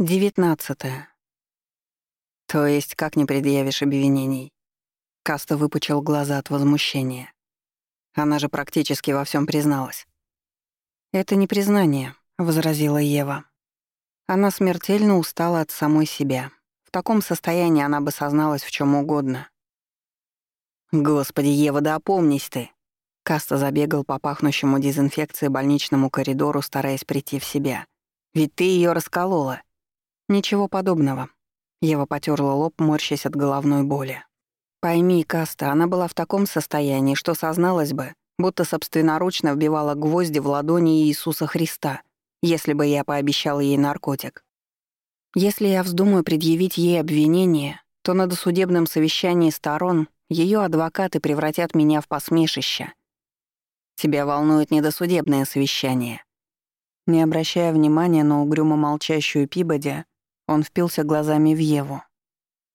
Девятнадцатое. То есть как не предъявишь обвинений? Каста выпучил глаза от возмущения. Она же практически во всем призналась. «Это не признание», — возразила Ева. Она смертельно устала от самой себя. В таком состоянии она бы созналась в чем угодно. «Господи, Ева, да опомнись ты!» Каста забегал по пахнущему дезинфекцией больничному коридору, стараясь прийти в себя. «Ведь ты ее расколола». «Ничего подобного». Ева потерла лоб, морщась от головной боли. «Пойми, Каста, она была в таком состоянии, что созналась бы, будто собственноручно вбивала гвозди в ладони Иисуса Христа, если бы я пообещала ей наркотик. Если я вздумаю предъявить ей обвинение, то на досудебном совещании сторон ее адвокаты превратят меня в посмешище. Тебя волнует недосудебное совещание». Не обращая внимания на угрюмо молчащую Пибоди, он впился глазами в Еву.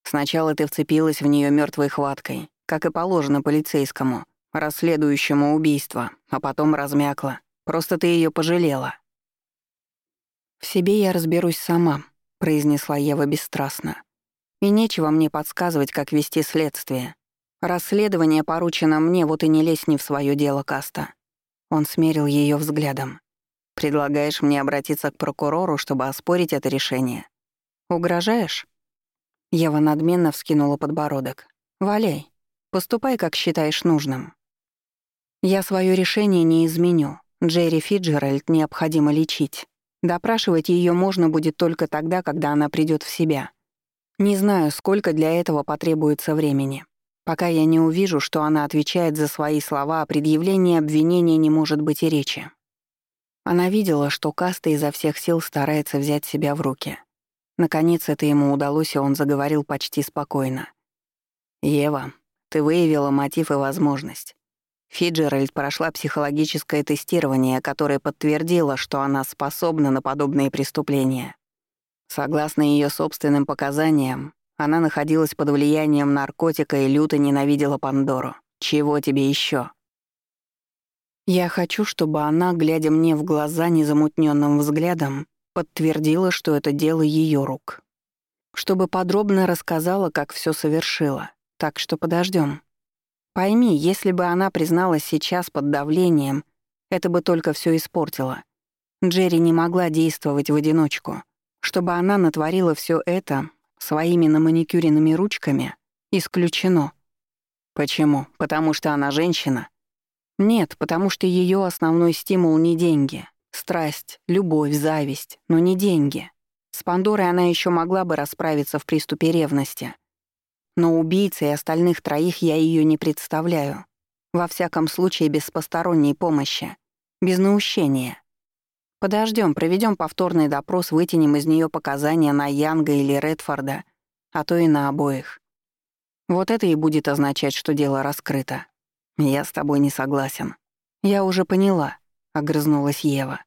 «Сначала ты вцепилась в нее мертвой хваткой, как и положено полицейскому, расследующему убийство, а потом размякла. Просто ты ее пожалела». «В себе я разберусь сама», — произнесла Ева бесстрастно. «И нечего мне подсказывать, как вести следствие. Расследование поручено мне, вот и не лезь не в свое дело, Каста». Он смерил ее взглядом. «Предлагаешь мне обратиться к прокурору, чтобы оспорить это решение?» Угрожаешь?» Ева надменно вскинула подбородок. «Валяй. Поступай, как считаешь нужным». «Я свое решение не изменю. Джерри Фиджеральд необходимо лечить. Допрашивать ее можно будет только тогда, когда она придет в себя. Не знаю, сколько для этого потребуется времени. Пока я не увижу, что она отвечает за свои слова, о предъявлении обвинения не может быть и речи». Она видела, что Каста изо всех сил старается взять себя в руки. Наконец это ему удалось, и он заговорил почти спокойно. «Ева, ты выявила мотив и возможность. Фиджеральд прошла психологическое тестирование, которое подтвердило, что она способна на подобные преступления. Согласно ее собственным показаниям, она находилась под влиянием наркотика и люто ненавидела Пандору. Чего тебе еще? Я хочу, чтобы она, глядя мне в глаза незамутненным взглядом, подтвердила, что это дело ее рук. Чтобы подробно рассказала, как все совершила. Так что подождем. Пойми, если бы она призналась сейчас под давлением, это бы только все испортило. Джерри не могла действовать в одиночку. Чтобы она натворила все это своими наманикюренными ручками, исключено. Почему? Потому что она женщина? Нет, потому что ее основной стимул не деньги, Страсть, любовь, зависть, но не деньги. С Пандорой она еще могла бы расправиться в приступе ревности. Но убийцей остальных троих я ее не представляю. Во всяком случае, без посторонней помощи. Без наущения. Подождем, проведем повторный допрос, вытянем из нее показания на Янга или Редфорда, а то и на обоих. Вот это и будет означать, что дело раскрыто. Я с тобой не согласен. Я уже поняла, — огрызнулась Ева.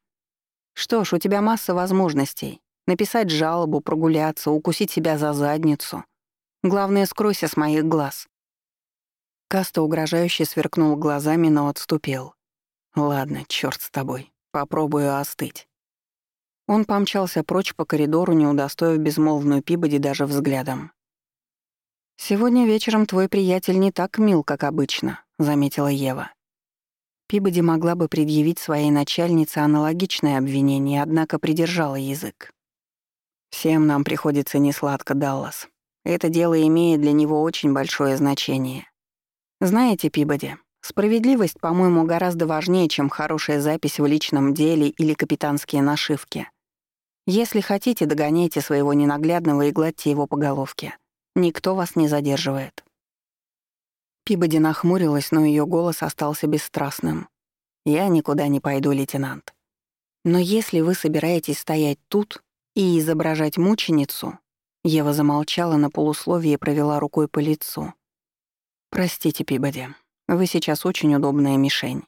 Что ж, у тебя масса возможностей. Написать жалобу, прогуляться, укусить себя за задницу. Главное, скройся с моих глаз. Каста угрожающе сверкнул глазами, но отступил. «Ладно, черт с тобой. Попробую остыть». Он помчался прочь по коридору, не удостоив безмолвную Пибоди даже взглядом. «Сегодня вечером твой приятель не так мил, как обычно», — заметила Ева. Пибоди могла бы предъявить своей начальнице аналогичное обвинение, однако придержала язык. «Всем нам приходится несладко, Даллас. Это дело имеет для него очень большое значение. Знаете, Пибоди, справедливость, по-моему, гораздо важнее, чем хорошая запись в личном деле или капитанские нашивки. Если хотите, догоняйте своего ненаглядного и гладьте его по головке. Никто вас не задерживает». Пибоди нахмурилась, но ее голос остался бесстрастным. «Я никуда не пойду, лейтенант. Но если вы собираетесь стоять тут и изображать мученицу...» Ева замолчала на полусловие и провела рукой по лицу. «Простите, Пибоди, вы сейчас очень удобная мишень.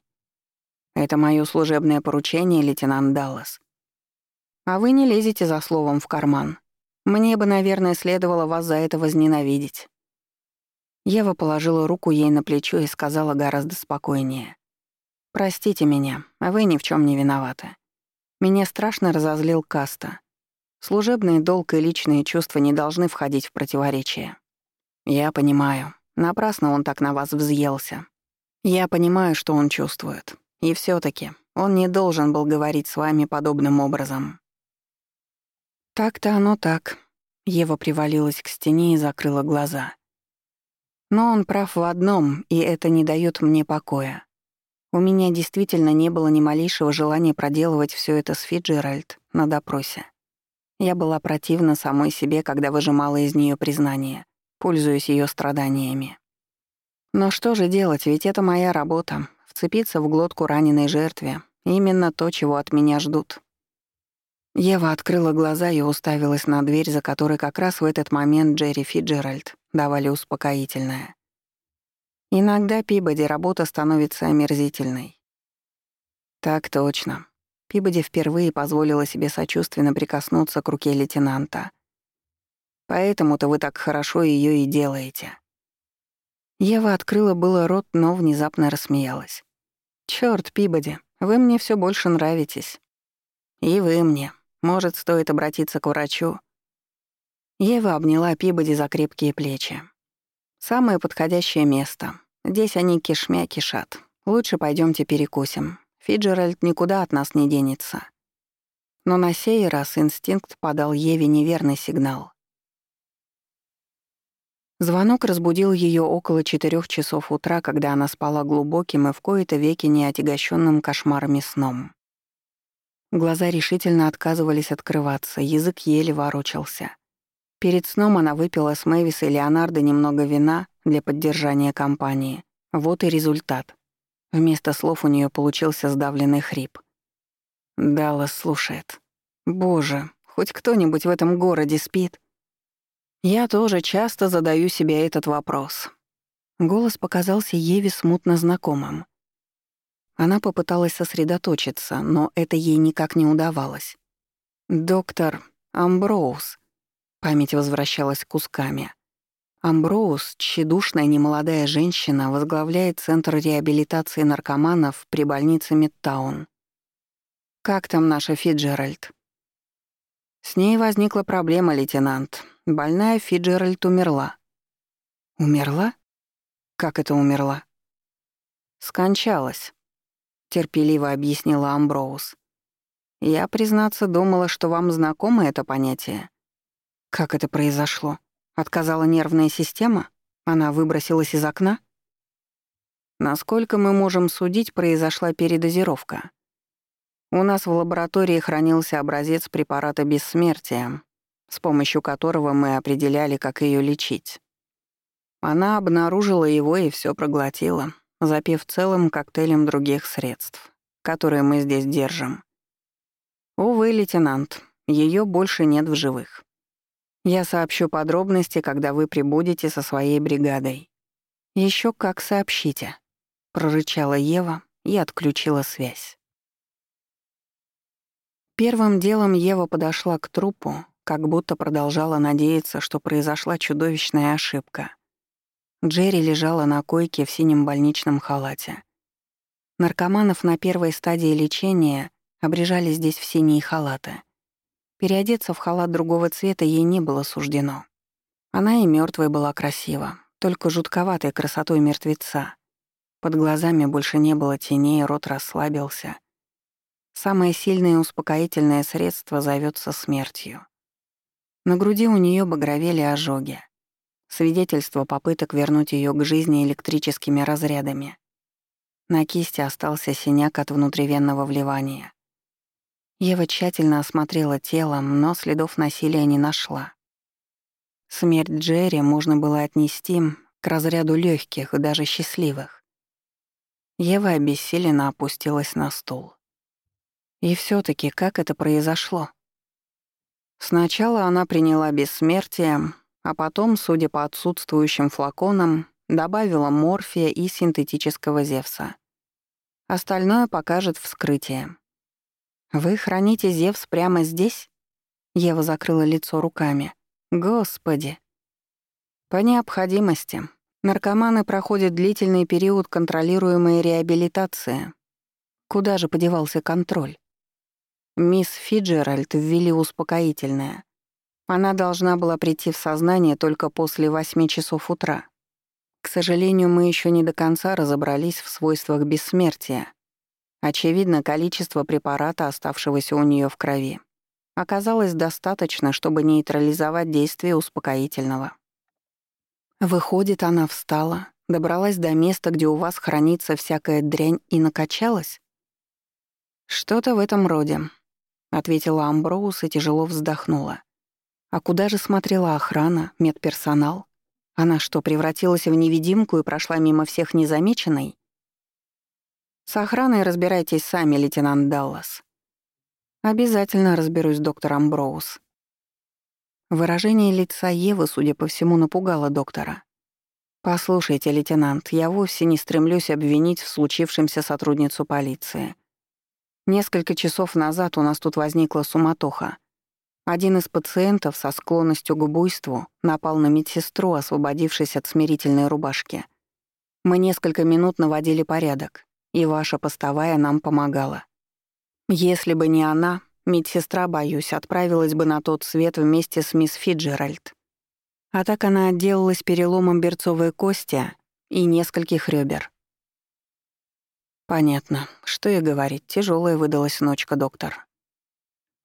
Это мое служебное поручение, лейтенант Даллас. А вы не лезете за словом в карман. Мне бы, наверное, следовало вас за это возненавидеть. Ева положила руку ей на плечо и сказала гораздо спокойнее. «Простите меня, вы ни в чем не виноваты. Меня страшно разозлил Каста. Служебный долг и личные чувства не должны входить в противоречие. Я понимаю. Напрасно он так на вас взъелся. Я понимаю, что он чувствует. И все таки он не должен был говорить с вами подобным образом. Так-то оно так. Ева привалилась к стене и закрыла глаза. Но он прав в одном, и это не дает мне покоя. У меня действительно не было ни малейшего желания проделывать все это с Фиджеральд на допросе. Я была противна самой себе, когда выжимала из нее признание, пользуясь ее страданиями. Но что же делать, ведь это моя работа — вцепиться в глотку раненой жертве. Именно то, чего от меня ждут. Ева открыла глаза и уставилась на дверь, за которой как раз в этот момент Джерри Фиджеральд давали успокоительное. Иногда Пибоди работа становится омерзительной. Так точно. Пибоди впервые позволила себе сочувственно прикоснуться к руке лейтенанта. Поэтому-то вы так хорошо ее и делаете. Ева открыла было рот, но внезапно рассмеялась. Черт, Пибоди, вы мне все больше нравитесь. И вы мне. Может, стоит обратиться к врачу?» Ева обняла Пибоди за крепкие плечи. «Самое подходящее место. Здесь они кишмя кишат. Лучше пойдемте перекусим. Фиджеральд никуда от нас не денется. Но на сей раз инстинкт подал Еве неверный сигнал. Звонок разбудил ее около четырех часов утра, когда она спала глубоким и в кои-то веки неотягощенным кошмарами сном. Глаза решительно отказывались открываться, язык еле ворочался. Перед сном она выпила с Мэвис и Леонардо немного вина для поддержания компании. Вот и результат. Вместо слов у нее получился сдавленный хрип. Даллас слушает. «Боже, хоть кто-нибудь в этом городе спит?» Я тоже часто задаю себе этот вопрос. Голос показался Еве смутно знакомым. Она попыталась сосредоточиться, но это ей никак не удавалось. «Доктор Амброуз». Память возвращалась кусками. Амброуз, тщедушная немолодая женщина, возглавляет Центр реабилитации наркоманов при больнице Мидтаун. «Как там наша Фиджеральд?» «С ней возникла проблема, лейтенант. Больная Фиджеральд умерла». «Умерла? Как это умерла?» «Скончалась», — терпеливо объяснила Амброуз. «Я, признаться, думала, что вам знакомо это понятие. Как это произошло?» Отказала нервная система? Она выбросилась из окна? Насколько мы можем судить, произошла передозировка. У нас в лаборатории хранился образец препарата бессмертия, с помощью которого мы определяли, как ее лечить. Она обнаружила его и все проглотила, запив целым коктейлем других средств, которые мы здесь держим. Увы, лейтенант, ее больше нет в живых. Я сообщу подробности, когда вы прибудете со своей бригадой. Еще как сообщите, прорычала Ева и отключила связь. Первым делом Ева подошла к трупу, как будто продолжала надеяться, что произошла чудовищная ошибка. Джерри лежала на койке в синем больничном халате. Наркоманов на первой стадии лечения обрежали здесь в синие халаты. Переодеться в халат другого цвета ей не было суждено. Она и мертвой была красива, только жутковатой красотой мертвеца. Под глазами больше не было теней, рот расслабился. Самое сильное успокоительное средство зовется смертью. На груди у нее багровели ожоги. Свидетельство попыток вернуть ее к жизни электрическими разрядами. На кисти остался синяк от внутривенного вливания. Ева тщательно осмотрела тело, но следов насилия не нашла. Смерть Джерри можно было отнести к разряду легких, даже счастливых. Ева обессиленно опустилась на стул. И все таки как это произошло? Сначала она приняла бессмертие, а потом, судя по отсутствующим флаконам, добавила морфия и синтетического Зевса. Остальное покажет вскрытие. «Вы храните Зевс прямо здесь?» Ева закрыла лицо руками. «Господи!» «По необходимости. Наркоманы проходят длительный период контролируемой реабилитации. Куда же подевался контроль? Мисс Фиджеральд ввели успокоительное. Она должна была прийти в сознание только после восьми часов утра. К сожалению, мы еще не до конца разобрались в свойствах бессмертия. Очевидно, количество препарата, оставшегося у нее в крови, оказалось достаточно, чтобы нейтрализовать действие успокоительного. Выходит, она встала, добралась до места, где у вас хранится всякая дрянь, и накачалась? Что-то в этом роде, ответила Амброуз и тяжело вздохнула. А куда же смотрела охрана, медперсонал? Она что, превратилась в невидимку и прошла мимо всех незамеченной? С охраной разбирайтесь сами, лейтенант Даллас. Обязательно разберусь, доктор Амброуз. Выражение лица Евы, судя по всему, напугало доктора. «Послушайте, лейтенант, я вовсе не стремлюсь обвинить в случившемся сотрудницу полиции. Несколько часов назад у нас тут возникла суматоха. Один из пациентов со склонностью к буйству напал на медсестру, освободившись от смирительной рубашки. Мы несколько минут наводили порядок, и ваша постовая нам помогала. Если бы не она, медсестра, боюсь, отправилась бы на тот свет вместе с мисс Фиджеральд. А так она отделалась переломом берцовой кости и нескольких ребер. Понятно. Что и говорить, тяжелая выдалась ночка, доктор.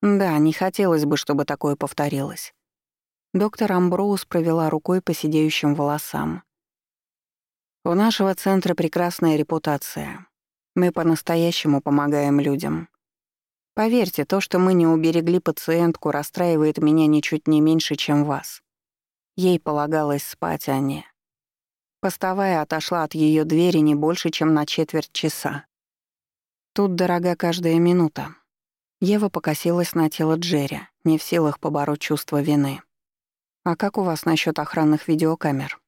Да, не хотелось бы, чтобы такое повторилось. Доктор Амброуз провела рукой по сидеющим волосам. У нашего центра прекрасная репутация. Мы по-настоящему помогаем людям. Поверьте, то, что мы не уберегли пациентку, расстраивает меня ничуть не меньше, чем вас. Ей полагалось спать, а не... Постовая отошла от ее двери не больше, чем на четверть часа. Тут дорога каждая минута. Ева покосилась на тело Джерри, не в силах побороть чувство вины. «А как у вас насчет охранных видеокамер?»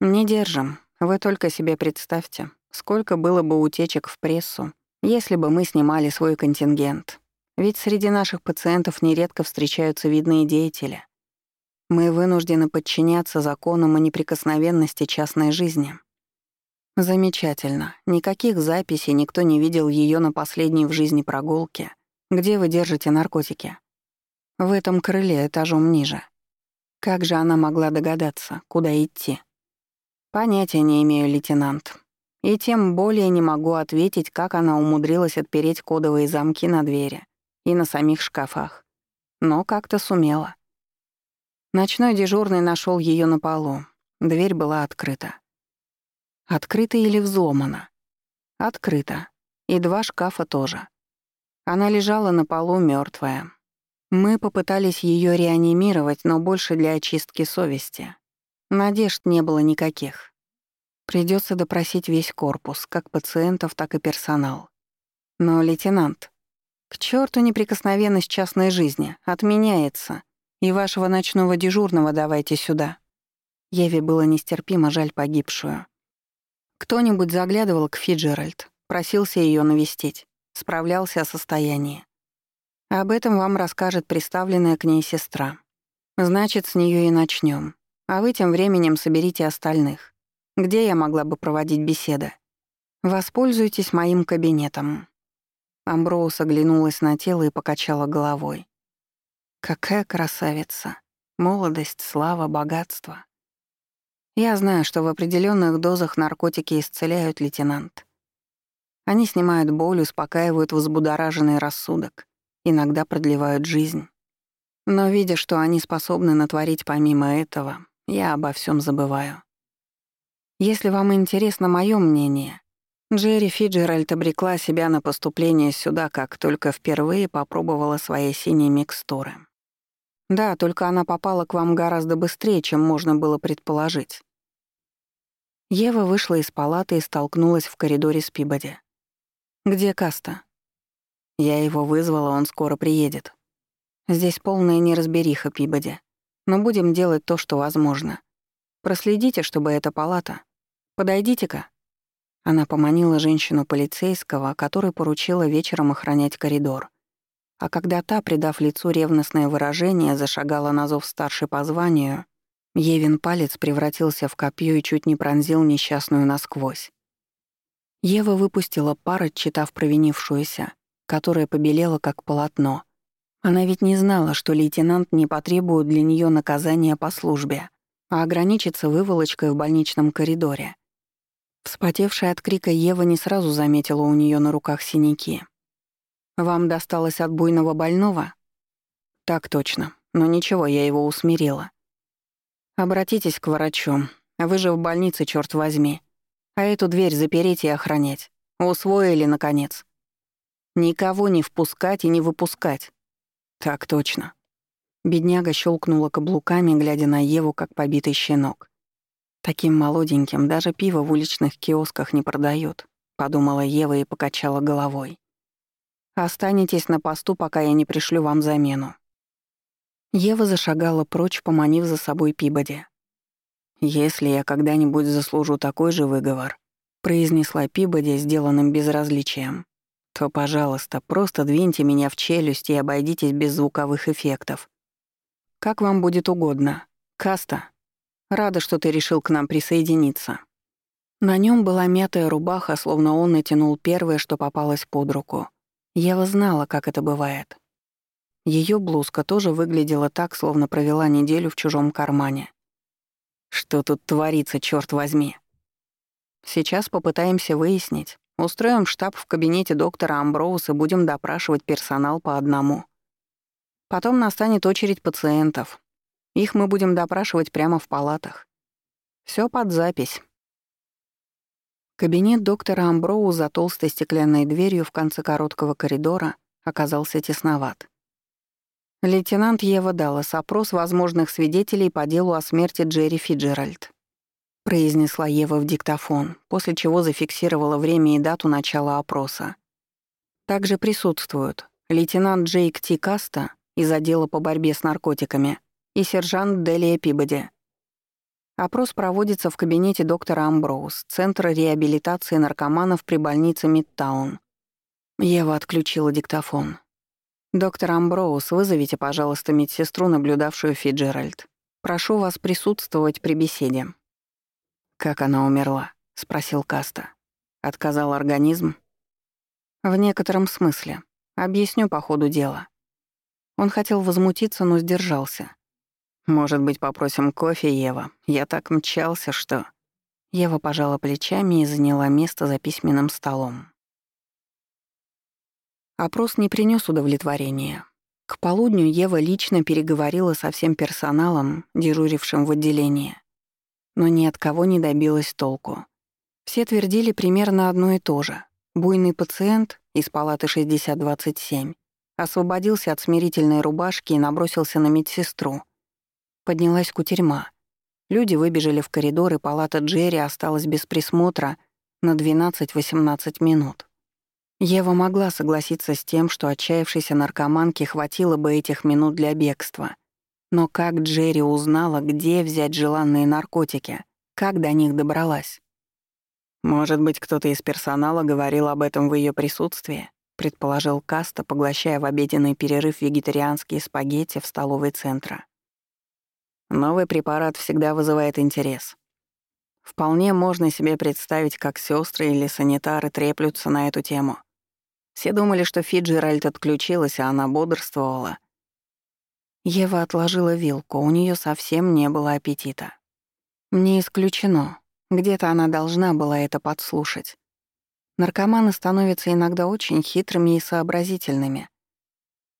«Не держим. Вы только себе представьте, сколько было бы утечек в прессу, если бы мы снимали свой контингент. Ведь среди наших пациентов нередко встречаются видные деятели. Мы вынуждены подчиняться законам о неприкосновенности частной жизни. Замечательно. Никаких записей никто не видел ее на последней в жизни прогулке. Где вы держите наркотики? В этом крыле, этажом ниже. Как же она могла догадаться, куда идти? Понятия не имею, лейтенант. И тем более не могу ответить, как она умудрилась отпереть кодовые замки на двери и на самих шкафах. Но как-то сумела. Ночной дежурный нашел ее на полу. Дверь была открыта. Открыта или взломана? Открыта. И два шкафа тоже. Она лежала на полу мертвая. Мы попытались ее реанимировать, но больше для очистки совести. Надежд не было никаких. Придется допросить весь корпус, как пациентов, так и персонал. Но, лейтенант, к черту неприкосновенность частной жизни, отменяется. И вашего ночного дежурного давайте сюда». Еве было нестерпимо жаль погибшую. Кто-нибудь заглядывал к Фиджеральд, просился ее навестить, справлялся о состоянии. Об этом вам расскажет представленная к ней сестра. Значит, с нее и начнем. А вы тем временем соберите остальных. Где я могла бы проводить беседы? Воспользуйтесь моим кабинетом». Амброуз оглянулась на тело и покачала головой. Какая красавица. Молодость, слава, богатство. Я знаю, что в определенных дозах наркотики исцеляют, лейтенант. Они снимают боль, успокаивают взбудораженный рассудок, иногда продлевают жизнь. Но видя, что они способны натворить помимо этого, я обо всем забываю. Если вам интересно мое мнение, Джерри Фиджеральд обрекла себя на поступление сюда, как только впервые попробовала свои синие микстуры. Да, только она попала к вам гораздо быстрее, чем можно было предположить. Ева вышла из палаты и столкнулась в коридоре с Пибоди. «Где Каста?» «Я его вызвала, он скоро приедет. Здесь полная неразбериха, Пибоди. Но будем делать то, что возможно. Проследите, чтобы эта палата... Подойдите-ка». Она поманила женщину полицейского, которой поручила вечером охранять коридор. А когда та, придав лицу ревностное выражение, зашагала на зов старшей по званию, Евин палец превратился в копье и чуть не пронзил несчастную насквозь. Ева выпустила пар, отчитав провинившуюся, которое побелело как полотно. Она ведь не знала, что лейтенант не потребует для нее наказания по службе, а ограничится выволочкой в больничном коридоре. Вспотевшая от крика Ева не сразу заметила у нее на руках синяки. «Вам досталось от буйного больного?» «Так точно. Но ничего, я его усмирила. Обратитесь к врачу. Вы же в больнице, черт возьми. А эту дверь запереть и охранять. Усвоили, наконец. Никого не впускать и не выпускать. Так точно. Бедняга щелкнула каблуками, глядя на Еву, как побитый щенок. Таким молоденьким даже пиво в уличных киосках не продают, подумала Ева и покачала головой. Останетесь на посту, пока я не пришлю вам замену. Ева зашагала прочь, поманив за собой Пибоди. «Если я когда-нибудь заслужу такой же выговор», — произнесла Пибоди, сделанным безразличием, то, пожалуйста, просто двиньте меня в челюсть и обойдитесь без звуковых эффектов. Как вам будет угодно. Каста, Рада, что ты решил к нам присоединиться». На нем была мятая рубаха, словно он натянул первое, что попалось под руку. Ева знала, как это бывает. Ее блузка тоже выглядела так, словно провела неделю в чужом кармане. «Что тут творится, черт возьми?» «Сейчас попытаемся выяснить. Устроим штаб в кабинете доктора Амброуз и будем допрашивать персонал по одному. Потом настанет очередь пациентов. Их мы будем допрашивать прямо в палатах. Все под запись. Кабинет доктора Амброу за толстой стеклянной дверью в конце короткого коридора оказался тесноват. Лейтенант Ева Даллас опрос возможных свидетелей по делу о смерти Джерри Фиджеральд. Произнесла Ева в диктофон, после чего зафиксировала время и дату начала опроса. Также присутствуют лейтенант Джейк Ти Каста из отдела по борьбе с наркотиками, и сержант Делия Пибоди. Опрос проводится в кабинете доктора Амброуз, Центра реабилитации наркоманов при больнице Мидтаун. Ева отключила диктофон. «Доктор Амброуз, вызовите, пожалуйста, медсестру, наблюдавшую Фиджеральд. Прошу вас присутствовать при беседе». «Как она умерла?» — спросил Каста. «Отказал организм?» «В некотором смысле. Объясню по ходу дела». Он хотел возмутиться, но сдержался. «Может быть, попросим кофе, Ева? Я так мчался, что...» Ева пожала плечами и заняла место за письменным столом. Опрос не принес удовлетворения. К полудню Ева лично переговорила со всем персоналом, дежурившим в отделении. Но ни от кого не добилась толку. Все твердили примерно одно и то же. Буйный пациент из палаты 6027 освободился от смирительной рубашки и набросился на медсестру — Поднялась кутерьма. Люди выбежали в коридор, и палата Джерри осталась без присмотра на 12-18 минут. Ева могла согласиться с тем, что отчаявшейся наркоманке хватило бы этих минут для бегства. Но как Джерри узнала, где взять желанные наркотики, как до них добралась? «Может быть, кто-то из персонала говорил об этом в ее присутствии?» предположил Каста, поглощая в обеденный перерыв вегетарианские спагетти в столовой центра. Новый препарат всегда вызывает интерес. Вполне можно себе представить, как сестры или санитары треплются на эту тему. Все думали, что Фиджеральд отключилась, а она бодрствовала. Ева отложила вилку, у нее совсем не было аппетита. Не исключено. Где-то она должна была это подслушать. Наркоманы становятся иногда очень хитрыми и сообразительными.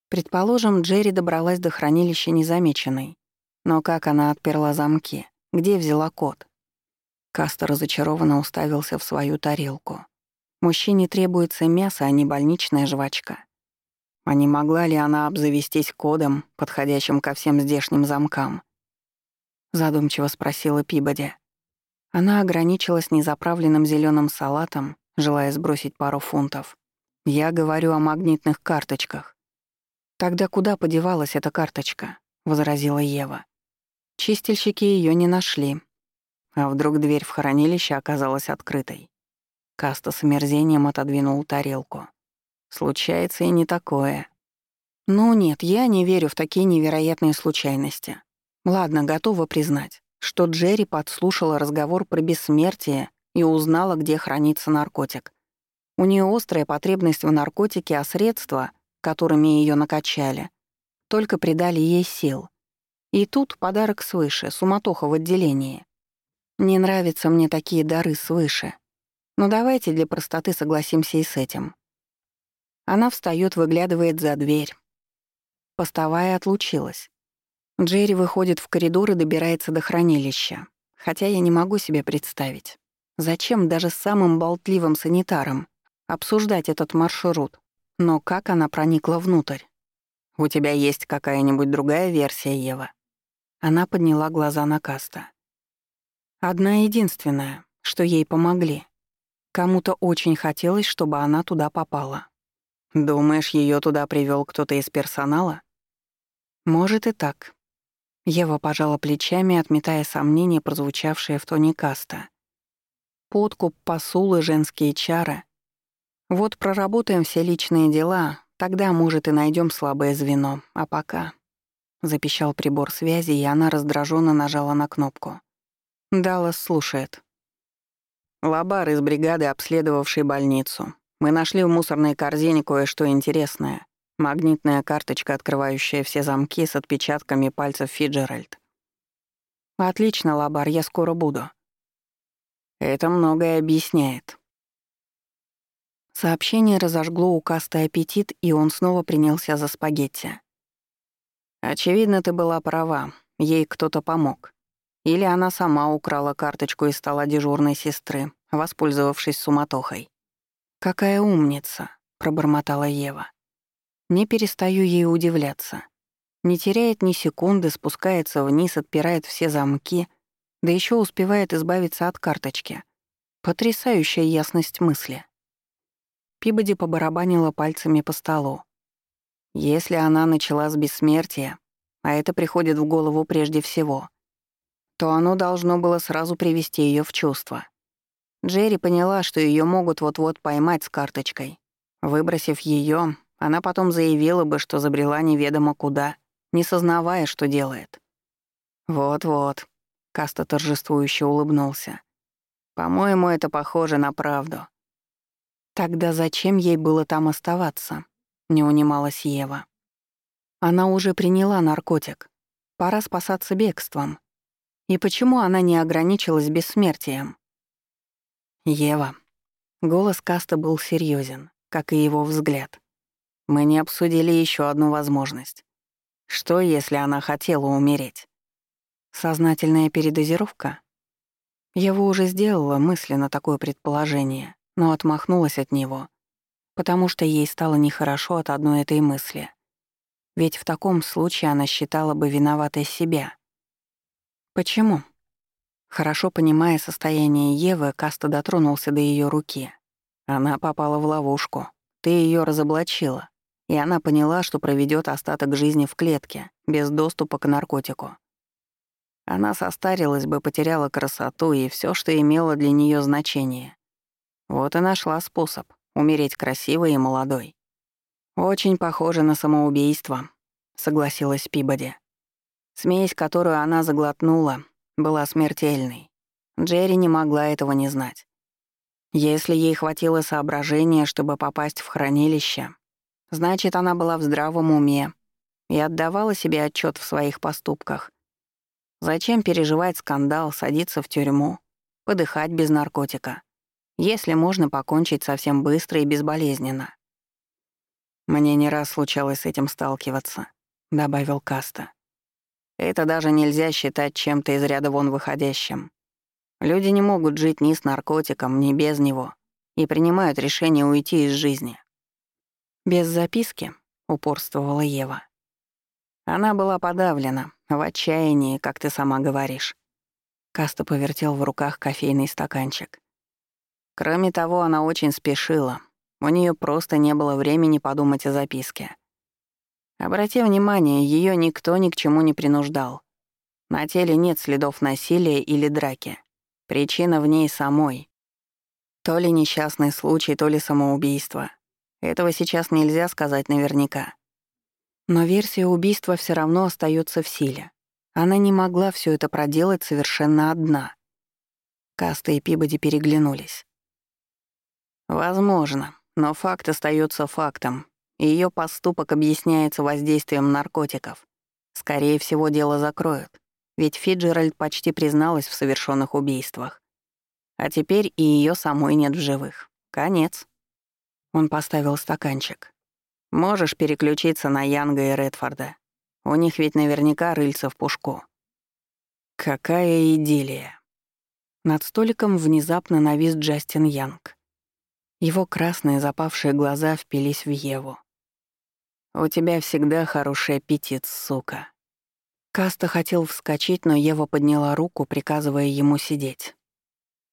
Предположим, Джерри добралась до хранилища незамеченной. Но как она отперла замки? Где взяла код? Каста разочарованно уставился в свою тарелку. Мужчине требуется мясо, а не больничная жвачка. А не могла ли она обзавестись кодом, подходящим ко всем здешним замкам? Задумчиво спросила Пибоди. Она ограничилась незаправленным зеленым салатом, желая сбросить пару фунтов. Я говорю о магнитных карточках. Тогда куда подевалась эта карточка? возразила Ева. Чистильщики ее не нашли. А вдруг дверь в хранилище оказалась открытой? Каста с омерзением отодвинул тарелку. Случается и не такое. Ну нет, я не верю в такие невероятные случайности. Ладно, готова признать, что Джерри подслушала разговор про бессмертие и узнала, где хранится наркотик. У нее острая потребность в наркотике, а средства, которыми ее накачали, только придали ей сил. И тут подарок свыше, суматоха в отделении. Не нравятся мне такие дары свыше. Но давайте для простоты согласимся и с этим. Она встает, выглядывает за дверь. Постовая отлучилась. Джерри выходит в коридор и добирается до хранилища. Хотя я не могу себе представить, зачем даже самым болтливым санитарам обсуждать этот маршрут. Но как она проникла внутрь? «У тебя есть какая-нибудь другая версия, Ева?» Она подняла глаза на Каста. Одна единственная, что ей помогли. Кому-то очень хотелось, чтобы она туда попала. Думаешь, ее туда привел кто-то из персонала? Может и так. Ева пожала плечами, отметая сомнения, прозвучавшие в тоне Каста. Подкуп, посулы, женские чары. Вот проработаем все личные дела, тогда, может, и найдем слабое звено. А пока... Запищал прибор связи, и она раздраженно нажала на кнопку. Даллас слушает. Лабар из бригады, обследовавшей больницу. Мы нашли в мусорной корзине кое-что интересное. Магнитная карточка, открывающая все замки с отпечатками пальцев Фиджеральд. «Отлично, Лабар, я скоро буду». Это многое объясняет. Сообщение разожгло у Каста аппетит, и он снова принялся за спагетти. «Очевидно, ты была права. Ей кто-то помог. Или она сама украла карточку и стала дежурной сестры, воспользовавшись суматохой. «Какая умница», — пробормотала Ева. Не перестаю ей удивляться. Не теряет ни секунды, спускается вниз, отпирает все замки, да еще успевает избавиться от карточки. Потрясающая ясность мысли. Пибоди побарабанила пальцами по столу. Если она начала с бессмертия, а это приходит в голову прежде всего, то оно должно было сразу привести ее в чувство. Джерри поняла, что ее могут вот-вот поймать с карточкой. Выбросив ее, она потом заявила бы, что забрела неведомо куда, не сознавая, что делает. «Вот-вот», — Каста торжествующе улыбнулся. «По-моему, это похоже на правду». «Тогда зачем ей было там оставаться?» — не унималась Ева. «Она уже приняла наркотик. Пора спасаться бегством. И почему она не ограничилась бессмертием?» «Ева». Голос Каста был серьезен, как и его взгляд. Мы не обсудили еще одну возможность. Что, если она хотела умереть? Сознательная передозировка? Я его уже сделала мысленно такое предположение, но отмахнулась от него, потому что ей стало нехорошо от одной этой мысли. Ведь в таком случае она считала бы виноватой себя. Почему? Хорошо понимая состояние Евы, Каста дотронулся до ее руки. Она попала в ловушку. Ты ее разоблачила и она поняла, что проведет остаток жизни в клетке, без доступа к наркотику. Она состарилась бы, потеряла красоту и все, что имело для нее значение. Вот и нашла способ умереть красивой и молодой. «Очень похоже на самоубийство», — согласилась Пибоди. Смесь, которую она заглотнула, была смертельной. Джерри не могла этого не знать. Если ей хватило соображения, чтобы попасть в хранилище, Значит, она была в здравом уме и отдавала себе отчет в своих поступках. Зачем переживать скандал, садиться в тюрьму, подыхать без наркотика, если можно покончить совсем быстро и безболезненно? «Мне не раз случалось с этим сталкиваться», — добавил Каста. «Это даже нельзя считать чем-то из ряда вон выходящим. Люди не могут жить ни с наркотиком, ни без него и принимают решение уйти из жизни. «Без записки», — упорствовала Ева. Она была подавлена, в отчаянии, как ты сама говоришь. Каста повертел в руках кофейный стаканчик. Кроме того, она очень спешила. У нее просто не было времени подумать о записке. Обрати внимание, ее никто ни к чему не принуждал. На теле нет следов насилия или драки. Причина в ней самой. То ли несчастный случай, то ли самоубийство. Этого сейчас нельзя сказать наверняка. Но версия убийства все равно остается в силе. Она не могла все это проделать совершенно одна. Каста и Пибоди переглянулись. Возможно, но факт остается фактом. Ее поступок объясняется воздействием наркотиков. Скорее всего, дело закроют, ведь Фиджеральд почти призналась в совершенных убийствах. А теперь и ее самой нет в живых. Конец. Он поставил стаканчик. Можешь переключиться на Янга и Редфорда. У них ведь наверняка рыльца в пушку. Какая идиллия. Над столиком внезапно навис Джастин Янг. Его красные запавшие глаза впились в Еву. «У тебя всегда хороший аппетит, сука». Каста хотел вскочить, но Ева подняла руку, приказывая ему сидеть.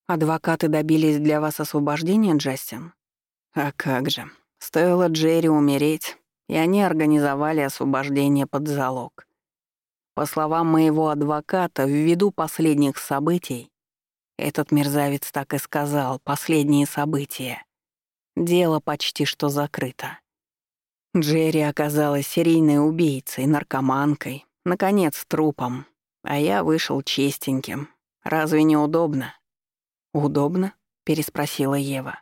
«Адвокаты добились для вас освобождения, Джастин?» «А как же. Стоило Джерри умереть, и они организовали освобождение под залог. По словам моего адвоката, ввиду последних событий, этот мерзавец так и сказал, последние события. Дело почти что закрыто. Джерри оказалась серийной убийцей, наркоманкой, наконец, трупом. А я вышел чистеньким. Разве не удобно? «Удобно?» — переспросила Ева.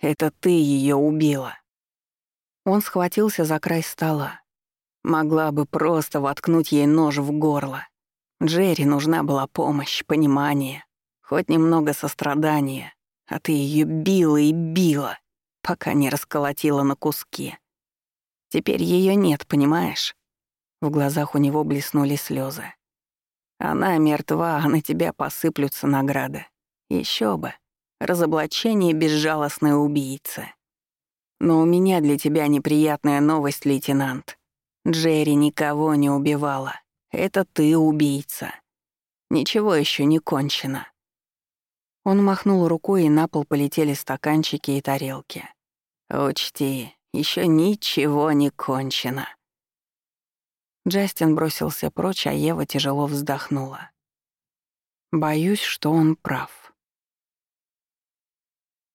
«Это ты ее убила». Он схватился за край стола. Могла бы просто воткнуть ей нож в горло. Джерри нужна была помощь, понимание, хоть немного сострадания, а ты ее била и била, пока не расколотила на куски. Теперь ее нет, понимаешь? В глазах у него блеснули слезы. Она мертва, а на тебя посыплются награды. Еще бы. Разоблачение безжалостной убийцы. Но у меня для тебя неприятная новость, лейтенант. Джерри никого не убивала. Это ты убийца. Ничего еще не кончено. Он махнул рукой, и на пол полетели стаканчики и тарелки. Учти, еще ничего не кончено. Джастин бросился прочь, а Ева тяжело вздохнула. Боюсь, что он прав.